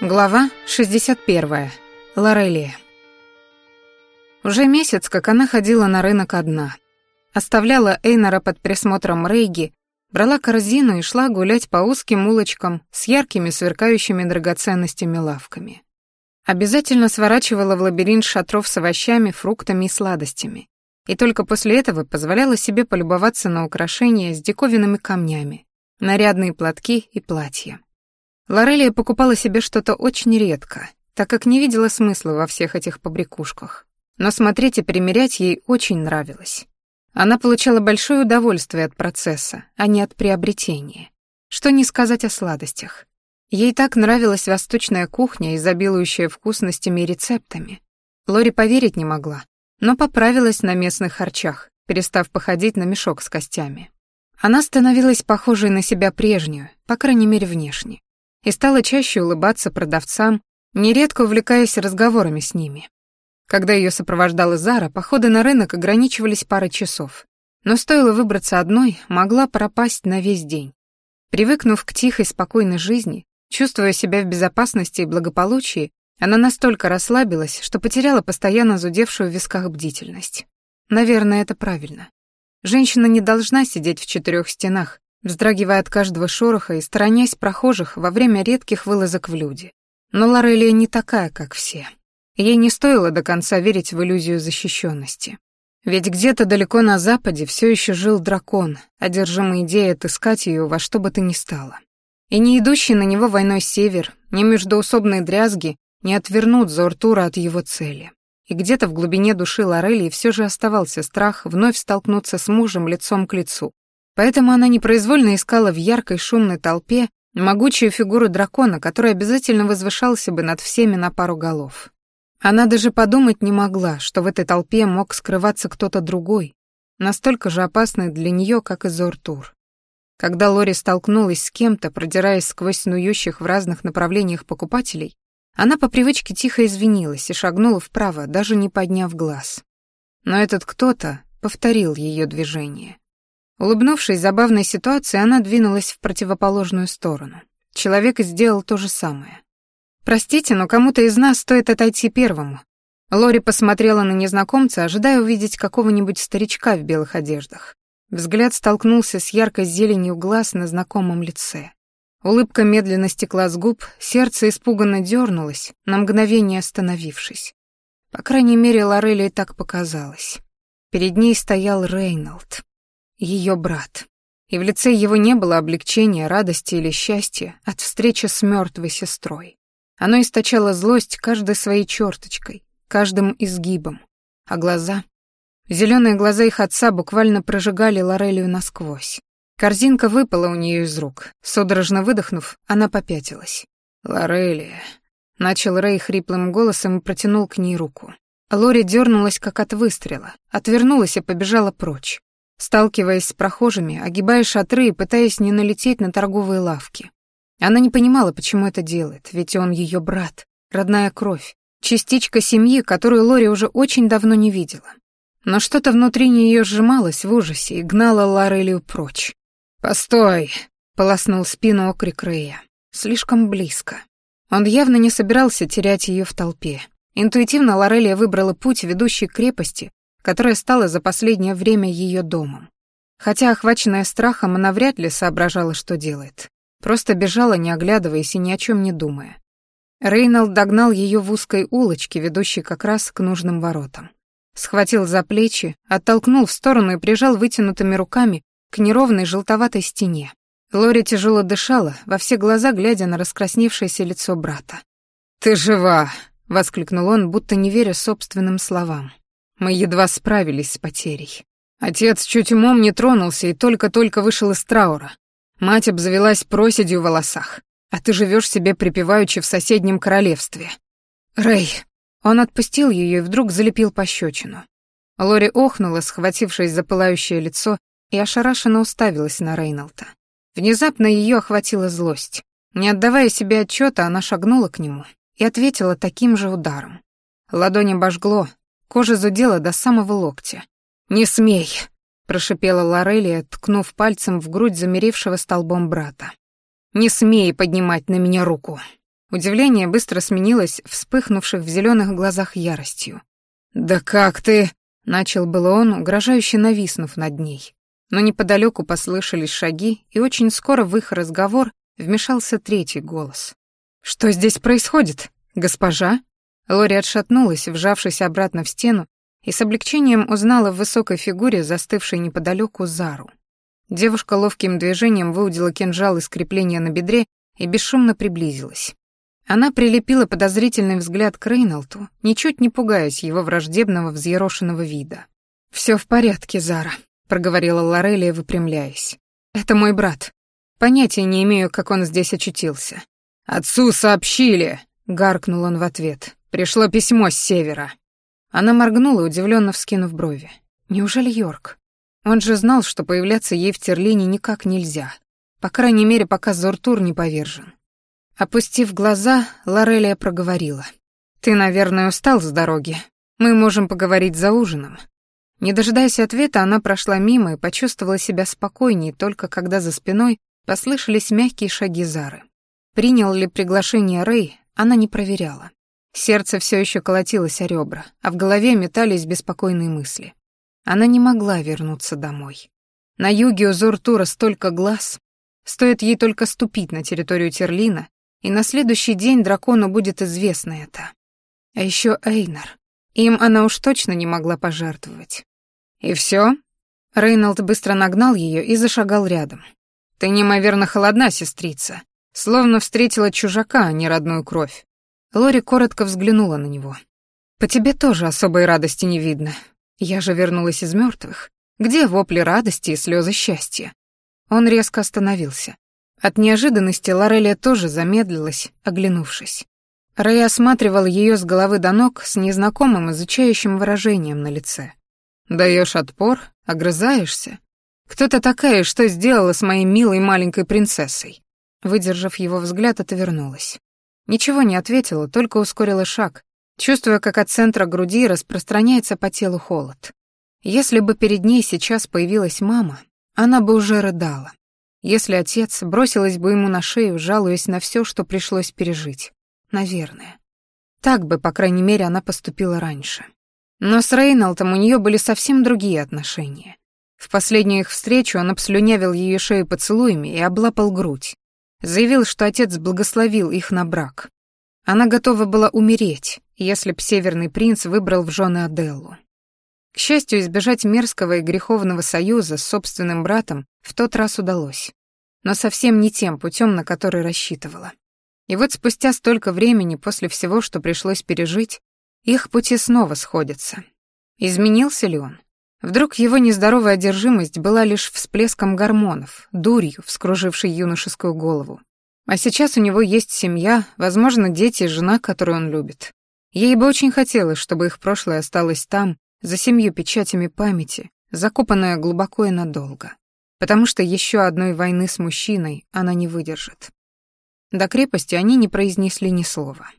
Глава 61. Лорелия. Уже месяц, как она ходила на рынок одна. Оставляла Эйнора под присмотром Рейги, брала корзину и шла гулять по узким улочкам с яркими сверкающими драгоценностями лавками. Обязательно сворачивала в лабиринт шатров с овощами, фруктами и сладостями. И только после этого позволяла себе полюбоваться на украшения с диковинными камнями, нарядные платки и платья. Лорелия покупала себе что-то очень редко, так как не видела смысла во всех этих побрякушках. Но смотреть и примерять ей очень нравилось. Она получала большое удовольствие от процесса, а не от приобретения. Что не сказать о сладостях. Ей так нравилась восточная кухня, изобилующая вкусностями и рецептами. Лори поверить не могла, но поправилась на местных харчах, перестав походить на мешок с костями. Она становилась похожей на себя прежнюю, по крайней мере, внешне и стала чаще улыбаться продавцам, нередко увлекаясь разговорами с ними. Когда ее сопровождала Зара, походы на рынок ограничивались парой часов. Но стоило выбраться одной, могла пропасть на весь день. Привыкнув к тихой, спокойной жизни, чувствуя себя в безопасности и благополучии, она настолько расслабилась, что потеряла постоянно зудевшую в висках бдительность. Наверное, это правильно. Женщина не должна сидеть в четырех стенах, вздрагивая от каждого шороха и сторонясь прохожих во время редких вылазок в люди. Но Лорелия не такая, как все. Ей не стоило до конца верить в иллюзию защищенности. Ведь где-то далеко на западе все еще жил дракон, одержимый идеей отыскать ее во что бы то ни стало. И не идущий на него войной север, ни междоусобные дрязги не отвернут Зортура от его цели. И где-то в глубине души Лорелии все же оставался страх вновь столкнуться с мужем лицом к лицу, Поэтому она непроизвольно искала в яркой шумной толпе могучую фигуру дракона, который обязательно возвышался бы над всеми на пару голов. Она даже подумать не могла, что в этой толпе мог скрываться кто-то другой, настолько же опасный для нее, как и Зортур. Когда Лори столкнулась с кем-то, продираясь сквозь снующих в разных направлениях покупателей, она по привычке тихо извинилась и шагнула вправо, даже не подняв глаз. Но этот кто-то повторил ее движение. Улыбнувшись забавной ситуации, она двинулась в противоположную сторону. Человек сделал то же самое. «Простите, но кому-то из нас стоит отойти первому». Лори посмотрела на незнакомца, ожидая увидеть какого-нибудь старичка в белых одеждах. Взгляд столкнулся с яркой зеленью глаз на знакомом лице. Улыбка медленно стекла с губ, сердце испуганно дернулось, на мгновение остановившись. По крайней мере, Лорелии так показалось. Перед ней стоял Рейнольд ее брат. И в лице его не было облегчения, радости или счастья от встречи с мертвой сестрой. Оно источало злость каждой своей черточкой, каждым изгибом. А глаза... Зеленые глаза их отца буквально прожигали Лорелию насквозь. Корзинка выпала у нее из рук. Судорожно выдохнув, она попятилась. «Лорелия...» — начал Рэй хриплым голосом и протянул к ней руку. Лори дернулась, как от выстрела, отвернулась и побежала прочь сталкиваясь с прохожими, огибая шатры и пытаясь не налететь на торговые лавки. Она не понимала, почему это делает, ведь он ее брат, родная кровь, частичка семьи, которую Лори уже очень давно не видела. Но что-то внутри нее сжималось в ужасе и гнало Лорелию прочь. «Постой!» — полоснул спину окрик Рэя. Слишком близко. Он явно не собирался терять ее в толпе. Интуитивно Лорелия выбрала путь, ведущий к крепости, которая стала за последнее время ее домом. Хотя, охваченная страхом, она вряд ли соображала, что делает. Просто бежала, не оглядываясь и ни о чем не думая. Рейнольд догнал ее в узкой улочке, ведущей как раз к нужным воротам. Схватил за плечи, оттолкнул в сторону и прижал вытянутыми руками к неровной желтоватой стене. Лори тяжело дышала, во все глаза глядя на раскрасневшееся лицо брата. «Ты жива!» — воскликнул он, будто не веря собственным словам. Мы едва справились с потерей. Отец чуть умом не тронулся и только-только вышел из траура. Мать обзавелась проседью в волосах, а ты живешь себе припеваючи в соседнем королевстве. Рэй. Он отпустил ее и вдруг залепил пощечину. Лори охнула, схватившись за пылающее лицо, и ошарашенно уставилась на Рейнолта. Внезапно ее охватила злость. Не отдавая себе отчета, она шагнула к нему и ответила таким же ударом. Ладонь обожгло, Кожа зудела до самого локтя. «Не смей!» — прошипела Лорелия, ткнув пальцем в грудь замеревшего столбом брата. «Не смей поднимать на меня руку!» Удивление быстро сменилось вспыхнувших в зеленых глазах яростью. «Да как ты...» — начал было он, угрожающе нависнув над ней. Но неподалеку послышались шаги, и очень скоро в их разговор вмешался третий голос. «Что здесь происходит, госпожа?» Лори отшатнулась, вжавшись обратно в стену, и с облегчением узнала в высокой фигуре, застывшей неподалеку, Зару. Девушка ловким движением выудила кинжал из крепления на бедре и бесшумно приблизилась. Она прилепила подозрительный взгляд к Рейнолту, ничуть не пугаясь его враждебного взъерошенного вида. «Всё в порядке, Зара», — проговорила Лорелия, выпрямляясь. «Это мой брат. Понятия не имею, как он здесь очутился». «Отцу сообщили!» — гаркнул он в ответ. «Пришло письмо с севера». Она моргнула, удивленно вскинув брови. «Неужели Йорк? Он же знал, что появляться ей в Терлине никак нельзя. По крайней мере, пока Зортур не повержен. Опустив глаза, Лорелия проговорила. «Ты, наверное, устал с дороги. Мы можем поговорить за ужином». Не дожидаясь ответа, она прошла мимо и почувствовала себя спокойней, только когда за спиной послышались мягкие шаги Зары. Принял ли приглашение Рэй, она не проверяла. Сердце все еще колотилось о ребра, а в голове метались беспокойные мысли. Она не могла вернуться домой. На юге у Зортура столько глаз. Стоит ей только ступить на территорию Терлина, и на следующий день дракону будет известно это. А еще Эйнар. Им она уж точно не могла пожертвовать. «И все? Рейнольд быстро нагнал ее и зашагал рядом. «Ты неимоверно холодна, сестрица. Словно встретила чужака, а не родную кровь». Лори коротко взглянула на него. «По тебе тоже особой радости не видно. Я же вернулась из мертвых. Где вопли радости и слезы счастья?» Он резко остановился. От неожиданности Лорелия тоже замедлилась, оглянувшись. Рэй осматривал ее с головы до ног с незнакомым изучающим выражением на лице. «Даешь отпор? Огрызаешься? Кто ты такая что сделала с моей милой маленькой принцессой?» Выдержав его взгляд, отвернулась. Ничего не ответила, только ускорила шаг, чувствуя, как от центра груди распространяется по телу холод. Если бы перед ней сейчас появилась мама, она бы уже рыдала. Если отец бросилась бы ему на шею, жалуясь на все, что пришлось пережить. Наверное. Так бы, по крайней мере, она поступила раньше. Но с Рейнольдом у нее были совсем другие отношения. В последнюю их встречу он обслюнявил ее шею поцелуями и облапал грудь. Заявил, что отец благословил их на брак. Она готова была умереть, если б Северный принц выбрал в жены Аделлу. К счастью, избежать мерзкого и греховного союза с собственным братом в тот раз удалось. Но совсем не тем путем, на который рассчитывала. И вот спустя столько времени после всего, что пришлось пережить, их пути снова сходятся. Изменился ли он? Вдруг его нездоровая одержимость была лишь всплеском гормонов, дурью, вскружившей юношескую голову. А сейчас у него есть семья, возможно, дети и жена, которую он любит. Ей бы очень хотелось, чтобы их прошлое осталось там, за семью печатями памяти, закопанная глубоко и надолго. Потому что еще одной войны с мужчиной она не выдержит. До крепости они не произнесли ни слова.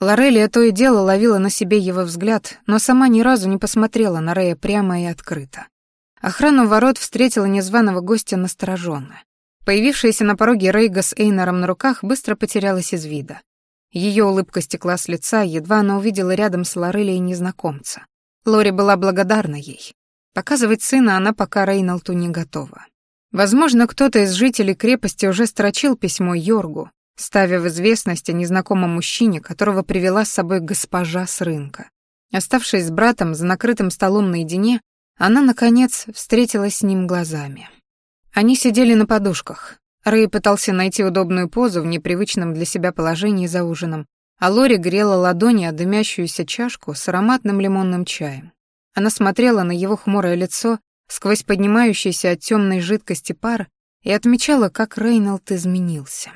Лорелия то и дело ловила на себе его взгляд, но сама ни разу не посмотрела на Рея прямо и открыто. Охрану ворот встретила незваного гостя настороженно. Появившаяся на пороге Рейга с Эйнаром на руках быстро потерялась из вида. Ее улыбка стекла с лица, едва она увидела рядом с Лорелией незнакомца. Лори была благодарна ей. Показывать сына она пока Рейнолту не готова. Возможно, кто-то из жителей крепости уже строчил письмо Йоргу, ставя в известность о незнакомом мужчине, которого привела с собой госпожа с рынка. Оставшись с братом за накрытым столом наедине, она, наконец, встретилась с ним глазами. Они сидели на подушках. Рэй пытался найти удобную позу в непривычном для себя положении за ужином, а Лори грела ладони о дымящуюся чашку с ароматным лимонным чаем. Она смотрела на его хмурое лицо сквозь поднимающийся от темной жидкости пар и отмечала, как Рейнольд изменился.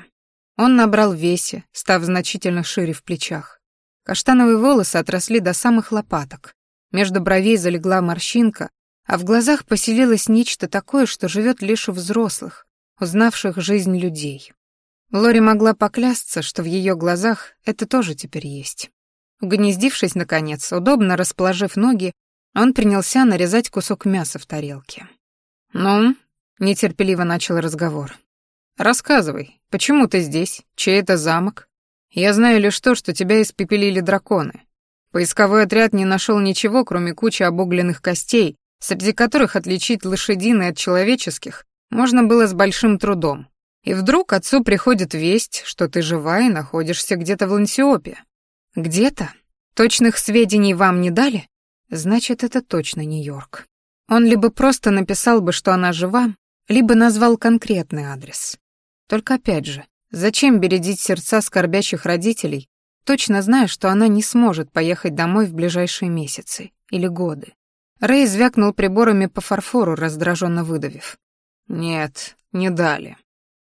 Он набрал весе, став значительно шире в плечах. Каштановые волосы отросли до самых лопаток. Между бровей залегла морщинка, а в глазах поселилось нечто такое, что живет лишь у взрослых, узнавших жизнь людей. Лори могла поклясться, что в ее глазах это тоже теперь есть. Угнездившись, наконец, удобно расположив ноги, он принялся нарезать кусок мяса в тарелке. «Ну?» — нетерпеливо начал разговор. «Рассказывай, почему ты здесь? Чей это замок?» Я знаю лишь то, что тебя испепелили драконы. Поисковой отряд не нашел ничего, кроме кучи обугленных костей, среди которых отличить лошадиные от человеческих можно было с большим трудом. И вдруг отцу приходит весть, что ты жива и находишься где-то в Лансиопе. Где-то? Точных сведений вам не дали? Значит, это точно Нью-Йорк. Он либо просто написал бы, что она жива, либо назвал конкретный адрес. Только опять же, зачем бередить сердца скорбящих родителей, точно зная, что она не сможет поехать домой в ближайшие месяцы или годы? Рэй звякнул приборами по фарфору, раздраженно выдавив. «Нет, не дали».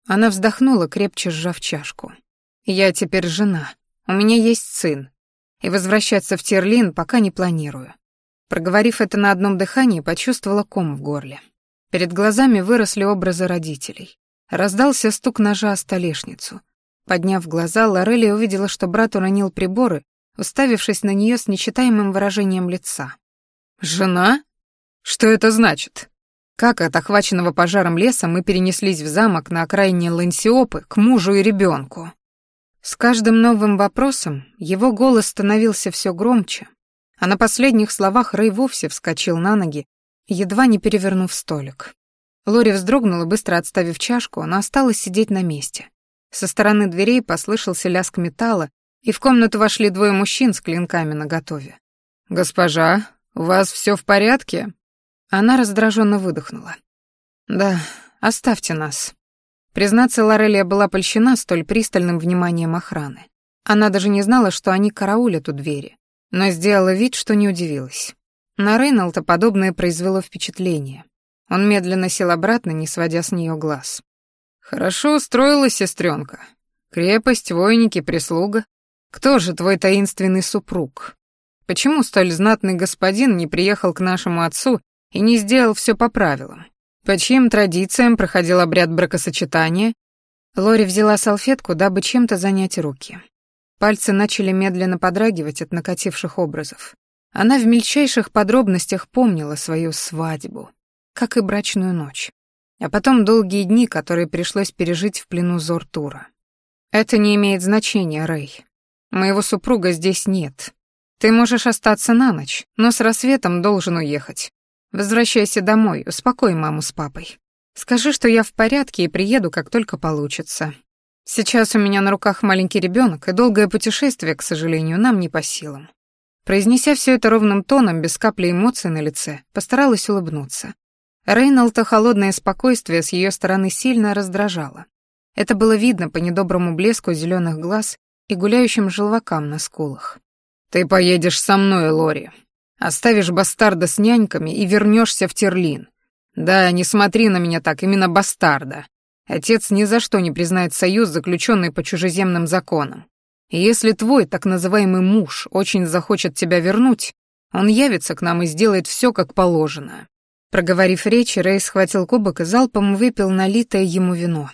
Она вздохнула, крепче сжав чашку. «Я теперь жена. У меня есть сын. И возвращаться в Терлин пока не планирую. Проговорив это на одном дыхании, почувствовала ком в горле. Перед глазами выросли образы родителей. Раздался стук ножа о столешницу. Подняв глаза, Лорелли увидела, что брат уронил приборы, уставившись на нее с нечитаемым выражением лица. «Жена? Что это значит? Как от охваченного пожаром леса мы перенеслись в замок на окраине Лансиопы к мужу и ребенку?» С каждым новым вопросом его голос становился все громче, а на последних словах Рэй вовсе вскочил на ноги, едва не перевернув столик. Лори вздрогнула, быстро отставив чашку, она осталась сидеть на месте. Со стороны дверей послышался лязг металла, и в комнату вошли двое мужчин с клинками наготове. «Госпожа, у вас все в порядке?» Она раздраженно выдохнула. «Да, оставьте нас». Признаться, Лорелия была польщена столь пристальным вниманием охраны. Она даже не знала, что они караулят у двери но сделала вид, что не удивилась. На Рейнолда подобное произвело впечатление. Он медленно сел обратно, не сводя с нее глаз. «Хорошо устроилась, сестренка. Крепость, войники, прислуга. Кто же твой таинственный супруг? Почему столь знатный господин не приехал к нашему отцу и не сделал все по правилам? По чьим традициям проходил обряд бракосочетания?» Лори взяла салфетку, дабы чем-то занять руки. Пальцы начали медленно подрагивать от накативших образов. Она в мельчайших подробностях помнила свою свадьбу, как и брачную ночь, а потом долгие дни, которые пришлось пережить в плену Зортура. «Это не имеет значения, Рэй. Моего супруга здесь нет. Ты можешь остаться на ночь, но с рассветом должен уехать. Возвращайся домой, успокой маму с папой. Скажи, что я в порядке и приеду, как только получится. Сейчас у меня на руках маленький ребенок, и долгое путешествие, к сожалению, нам не по силам. Произнеся все это ровным тоном, без капли эмоций на лице, постаралась улыбнуться. Рейнолта холодное спокойствие с ее стороны сильно раздражало. Это было видно по недоброму блеску зеленых глаз и гуляющим желвакам на скулах. «Ты поедешь со мной, Лори. Оставишь бастарда с няньками и вернешься в Терлин. Да, не смотри на меня так, именно бастарда. Отец ни за что не признает союз, заключенный по чужеземным законам. И если твой так называемый муж очень захочет тебя вернуть, он явится к нам и сделает все как положено». Проговорив речь, Рэй схватил кубок и залпом выпил налитое ему вино.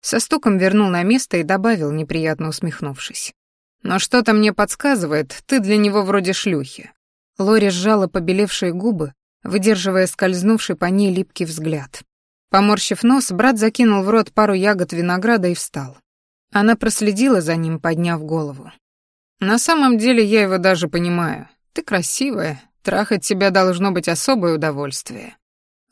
Со стуком вернул на место и добавил, неприятно усмехнувшись. «Но что-то мне подсказывает, ты для него вроде шлюхи». Лори сжала побелевшие губы, выдерживая скользнувший по ней липкий взгляд. Поморщив нос, брат закинул в рот пару ягод винограда и встал. Она проследила за ним, подняв голову. «На самом деле я его даже понимаю. Ты красивая, трахать тебя должно быть особое удовольствие».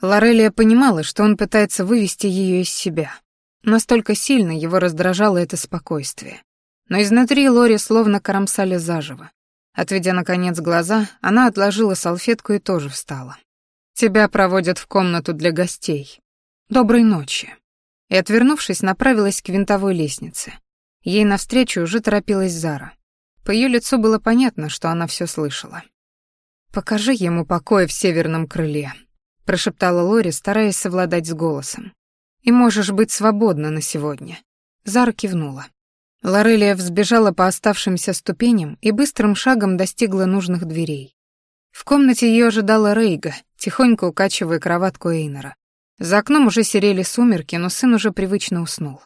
Лорелия понимала, что он пытается вывести ее из себя. Настолько сильно его раздражало это спокойствие. Но изнутри Лори словно кромсали заживо. Отведя, наконец, глаза, она отложила салфетку и тоже встала. «Тебя проводят в комнату для гостей», «Доброй ночи». И, отвернувшись, направилась к винтовой лестнице. Ей навстречу уже торопилась Зара. По ее лицу было понятно, что она все слышала. «Покажи ему покой в северном крыле», — прошептала Лори, стараясь совладать с голосом. «И можешь быть свободна на сегодня». Зара кивнула. Лорелия взбежала по оставшимся ступеням и быстрым шагом достигла нужных дверей. В комнате ее ожидала Рейга, тихонько укачивая кроватку Эйнера. За окном уже серели сумерки, но сын уже привычно уснул.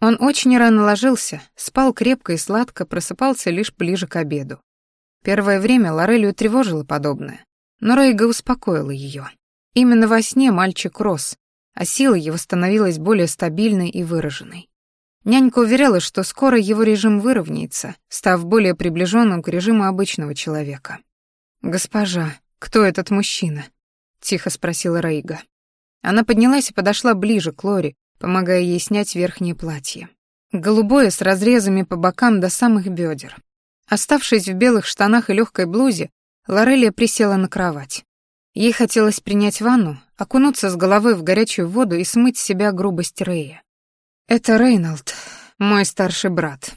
Он очень рано ложился, спал крепко и сладко, просыпался лишь ближе к обеду. Первое время Лорелию тревожило подобное, но Рейга успокоила ее. Именно во сне мальчик рос, а сила его становилась более стабильной и выраженной. Нянька уверяла, что скоро его режим выровняется, став более приближенным к режиму обычного человека. «Госпожа, кто этот мужчина?» — тихо спросила Рейга. Она поднялась и подошла ближе к Лори, помогая ей снять верхнее платье. Голубое с разрезами по бокам до самых бедер. Оставшись в белых штанах и легкой блузе, Лорелия присела на кровать. Ей хотелось принять ванну, окунуться с головой в горячую воду и смыть с себя грубость Рэя. «Это Рейнольд, мой старший брат».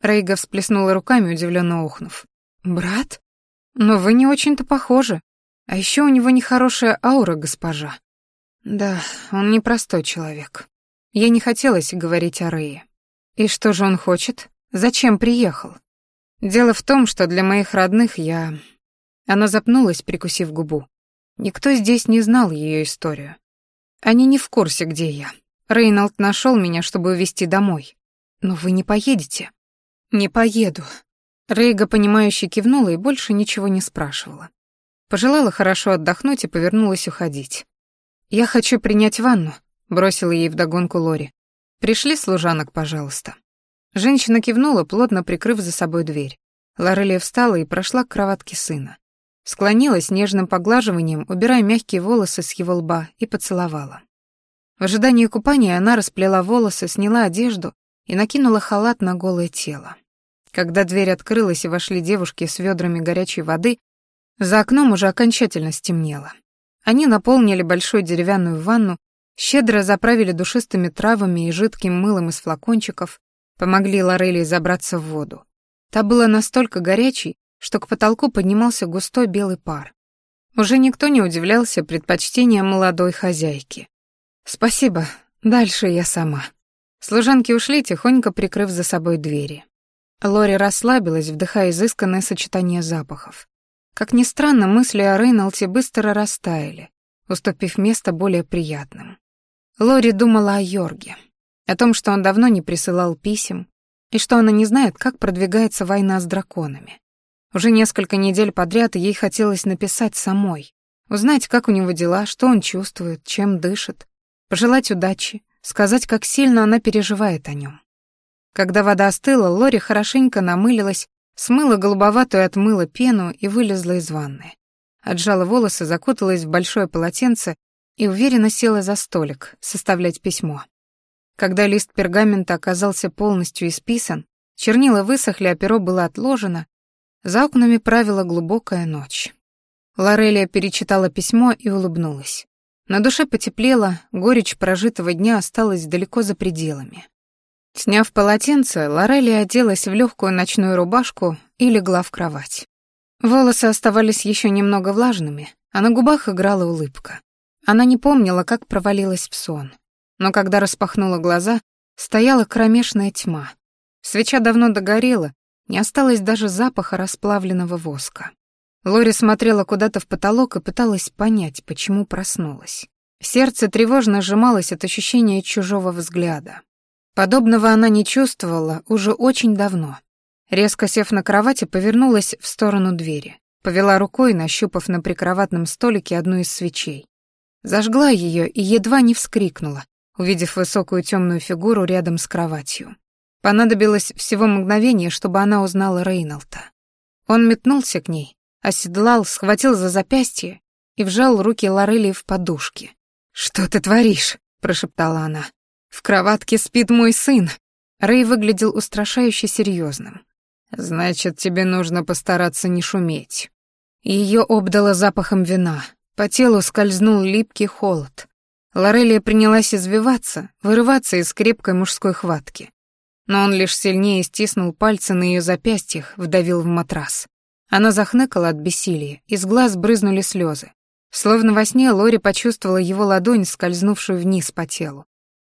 Рейга всплеснула руками, удивленно ухнув. «Брат? Но вы не очень-то похожи. А еще у него нехорошая аура, госпожа». «Да, он непростой человек. Я не хотелось говорить о Рее. И что же он хочет? Зачем приехал? Дело в том, что для моих родных я...» Она запнулась, прикусив губу. Никто здесь не знал ее историю. Они не в курсе, где я. Рейнольд нашел меня, чтобы увезти домой. Но вы не поедете. Не поеду. Рейга, понимающе кивнула и больше ничего не спрашивала. Пожелала хорошо отдохнуть и повернулась уходить. «Я хочу принять ванну», — бросила ей вдогонку Лори. «Пришли служанок, пожалуйста». Женщина кивнула, плотно прикрыв за собой дверь. Лорелия встала и прошла к кроватке сына. Склонилась нежным поглаживанием, убирая мягкие волосы с его лба, и поцеловала. В ожидании купания она расплела волосы, сняла одежду и накинула халат на голое тело. Когда дверь открылась и вошли девушки с ведрами горячей воды, за окном уже окончательно стемнело. Они наполнили большую деревянную ванну, щедро заправили душистыми травами и жидким мылом из флакончиков, помогли Лорелии забраться в воду. Та была настолько горячей, что к потолку поднимался густой белый пар. Уже никто не удивлялся предпочтениям молодой хозяйки. «Спасибо, дальше я сама». Служанки ушли, тихонько прикрыв за собой двери. Лори расслабилась, вдыхая изысканное сочетание запахов. Как ни странно, мысли о Рейнолте быстро растаяли, уступив место более приятным. Лори думала о Йорге, о том, что он давно не присылал писем, и что она не знает, как продвигается война с драконами. Уже несколько недель подряд ей хотелось написать самой, узнать, как у него дела, что он чувствует, чем дышит, пожелать удачи, сказать, как сильно она переживает о нем. Когда вода остыла, Лори хорошенько намылилась, смыла голубоватую от мыла пену и вылезла из ванны. Отжала волосы, закуталась в большое полотенце и уверенно села за столик составлять письмо. Когда лист пергамента оказался полностью исписан, чернила высохли, а перо было отложено, за окнами правила глубокая ночь. Лорелия перечитала письмо и улыбнулась. На душе потеплело, горечь прожитого дня осталась далеко за пределами. Сняв полотенце, Лорелли оделась в легкую ночную рубашку и легла в кровать. Волосы оставались еще немного влажными, а на губах играла улыбка. Она не помнила, как провалилась в сон. Но когда распахнула глаза, стояла кромешная тьма. Свеча давно догорела, не осталось даже запаха расплавленного воска. Лори смотрела куда-то в потолок и пыталась понять, почему проснулась. Сердце тревожно сжималось от ощущения чужого взгляда. Подобного она не чувствовала уже очень давно. Резко сев на кровати, повернулась в сторону двери. Повела рукой, нащупав на прикроватном столике одну из свечей. Зажгла ее и едва не вскрикнула, увидев высокую темную фигуру рядом с кроватью. Понадобилось всего мгновение, чтобы она узнала Рейнолта. Он метнулся к ней, оседлал, схватил за запястье и вжал руки Лорелии в подушки. «Что ты творишь?» — прошептала она. «В кроватке спит мой сын». Рэй выглядел устрашающе серьезным. «Значит, тебе нужно постараться не шуметь». Ее обдало запахом вина. По телу скользнул липкий холод. Лорелия принялась извиваться, вырываться из крепкой мужской хватки. Но он лишь сильнее стиснул пальцы на ее запястьях, вдавил в матрас. Она захныкала от бессилия, из глаз брызнули слезы. Словно во сне Лори почувствовала его ладонь, скользнувшую вниз по телу.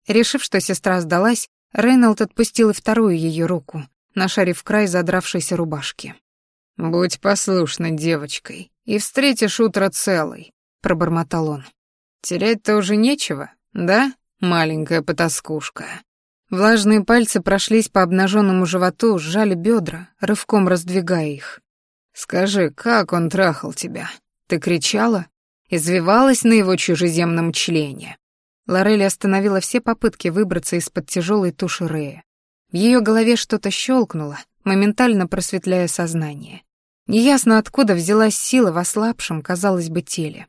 Решив, что сестра сдалась, Рейнольд отпустил и вторую ее руку, нашарив край задравшейся рубашки. «Будь послушной девочкой, и встретишь утро целой», — пробормотал он. «Терять-то уже нечего, да, маленькая потаскушка?» Влажные пальцы прошлись по обнаженному животу, сжали бедра, рывком раздвигая их. «Скажи, как он трахал тебя? Ты кричала? Извивалась на его чужеземном члене?» Лорелли остановила все попытки выбраться из-под тяжелой туши Рея. В ее голове что-то щелкнуло, моментально просветляя сознание. Неясно откуда взялась сила в ослабшем, казалось бы, теле.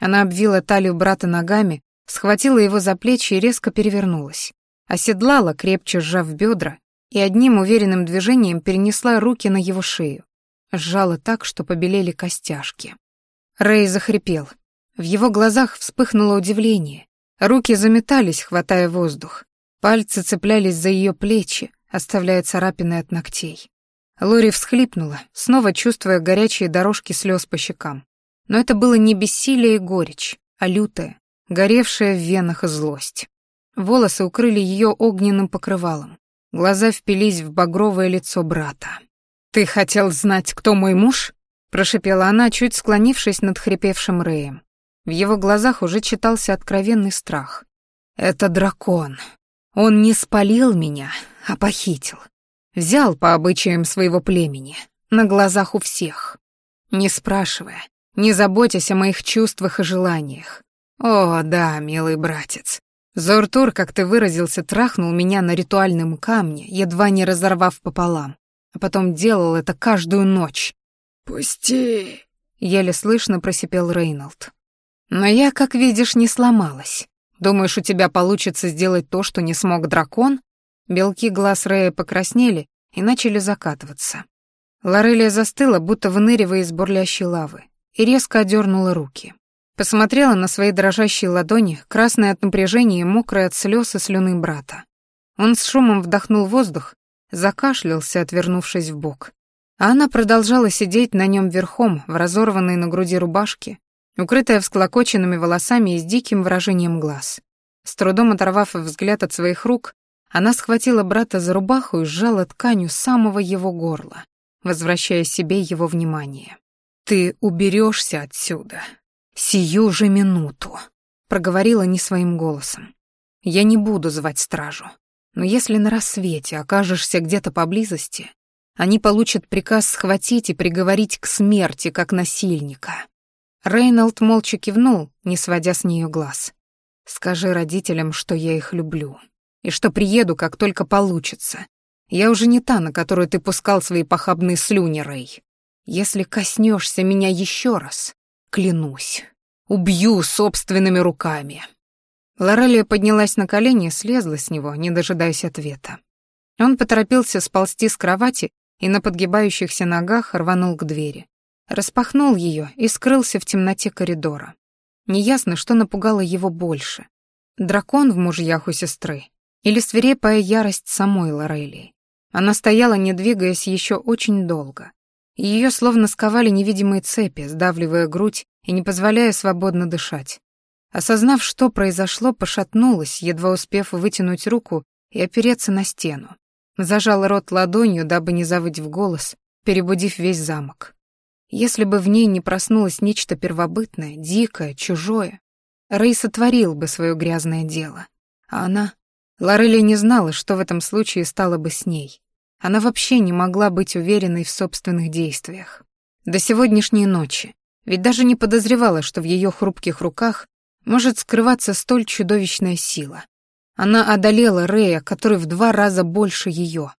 Она обвила талию брата ногами, схватила его за плечи и резко перевернулась. Оседлала, крепче сжав бедра, и одним уверенным движением перенесла руки на его шею. Сжала так, что побелели костяшки. Рэй захрипел. В его глазах вспыхнуло удивление. Руки заметались, хватая воздух. Пальцы цеплялись за ее плечи, оставляя царапины от ногтей. Лори всхлипнула, снова чувствуя горячие дорожки слез по щекам. Но это было не бессилие и горечь, а лютая, горевшая в венах злость. Волосы укрыли ее огненным покрывалом. Глаза впились в багровое лицо брата. «Ты хотел знать, кто мой муж?» — прошипела она, чуть склонившись над хрипевшим Рэем. В его глазах уже читался откровенный страх. «Это дракон. Он не спалил меня, а похитил. Взял по обычаям своего племени, на глазах у всех. Не спрашивая, не заботясь о моих чувствах и желаниях. О, да, милый братец. Зортур, как ты выразился, трахнул меня на ритуальном камне, едва не разорвав пополам, а потом делал это каждую ночь. «Пусти!» — еле слышно просипел Рейнольд. «Но я, как видишь, не сломалась. Думаешь, у тебя получится сделать то, что не смог дракон?» Белки глаз Рэя покраснели и начали закатываться. Лорелия застыла, будто выныривая из бурлящей лавы, и резко одернула руки. Посмотрела на свои дрожащие ладони, красные от напряжения и мокрые от слез и слюны брата. Он с шумом вдохнул воздух, закашлялся, отвернувшись в бок. А она продолжала сидеть на нем верхом, в разорванной на груди рубашке, укрытая всклокоченными волосами и с диким выражением глаз. С трудом оторвав взгляд от своих рук, она схватила брата за рубаху и сжала тканью самого его горла, возвращая себе его внимание. «Ты уберешься отсюда. Сию же минуту», — проговорила не своим голосом. «Я не буду звать стражу, но если на рассвете окажешься где-то поблизости, они получат приказ схватить и приговорить к смерти, как насильника». Рейнольд молча кивнул, не сводя с нее глаз. «Скажи родителям, что я их люблю, и что приеду, как только получится. Я уже не та, на которую ты пускал свои похабные слюни, Рэй. Если коснешься меня еще раз, клянусь, убью собственными руками». Лорелия поднялась на колени и слезла с него, не дожидаясь ответа. Он поторопился сползти с кровати и на подгибающихся ногах рванул к двери. Распахнул ее и скрылся в темноте коридора. Неясно, что напугало его больше. Дракон в мужьях у сестры или свирепая ярость самой Лорелии. Она стояла, не двигаясь, еще очень долго. Ее словно сковали невидимые цепи, сдавливая грудь и не позволяя свободно дышать. Осознав, что произошло, пошатнулась, едва успев вытянуть руку и опереться на стену. Зажала рот ладонью, дабы не завыть в голос, перебудив весь замок. Если бы в ней не проснулось нечто первобытное, дикое, чужое, Рэй сотворил бы свое грязное дело. А она... Лорелли не знала, что в этом случае стало бы с ней. Она вообще не могла быть уверенной в собственных действиях. До сегодняшней ночи. Ведь даже не подозревала, что в ее хрупких руках может скрываться столь чудовищная сила. Она одолела Рея, который в два раза больше ее.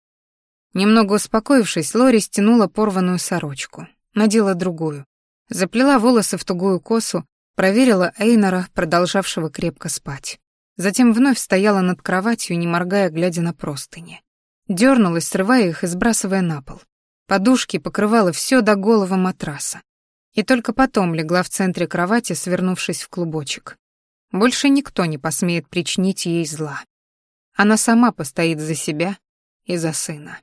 Немного успокоившись, Лори стянула порванную сорочку, надела другую, заплела волосы в тугую косу, проверила Эйнора, продолжавшего крепко спать. Затем вновь стояла над кроватью, не моргая, глядя на простыни. Дёрнулась, срывая их и сбрасывая на пол. Подушки покрывала все до голого матраса. И только потом легла в центре кровати, свернувшись в клубочек. Больше никто не посмеет причинить ей зла. Она сама постоит за себя и за сына.